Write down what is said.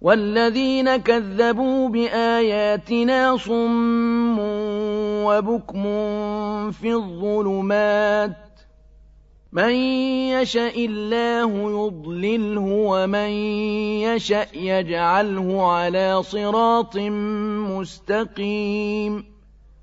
وَالَّذِينَ كَذَّبُوا بِآيَاتِنَا صُمٌّ وَبُكْمٌ فِي الظُّلُمَاتِ ۗ مَن يَشَإِ اللَّهُ يُضْلِلْهُ وَمَن يَشَأْ يَجْعَلْهُ عَلَىٰ صِرَاطٍ مُّسْتَقِيمٍ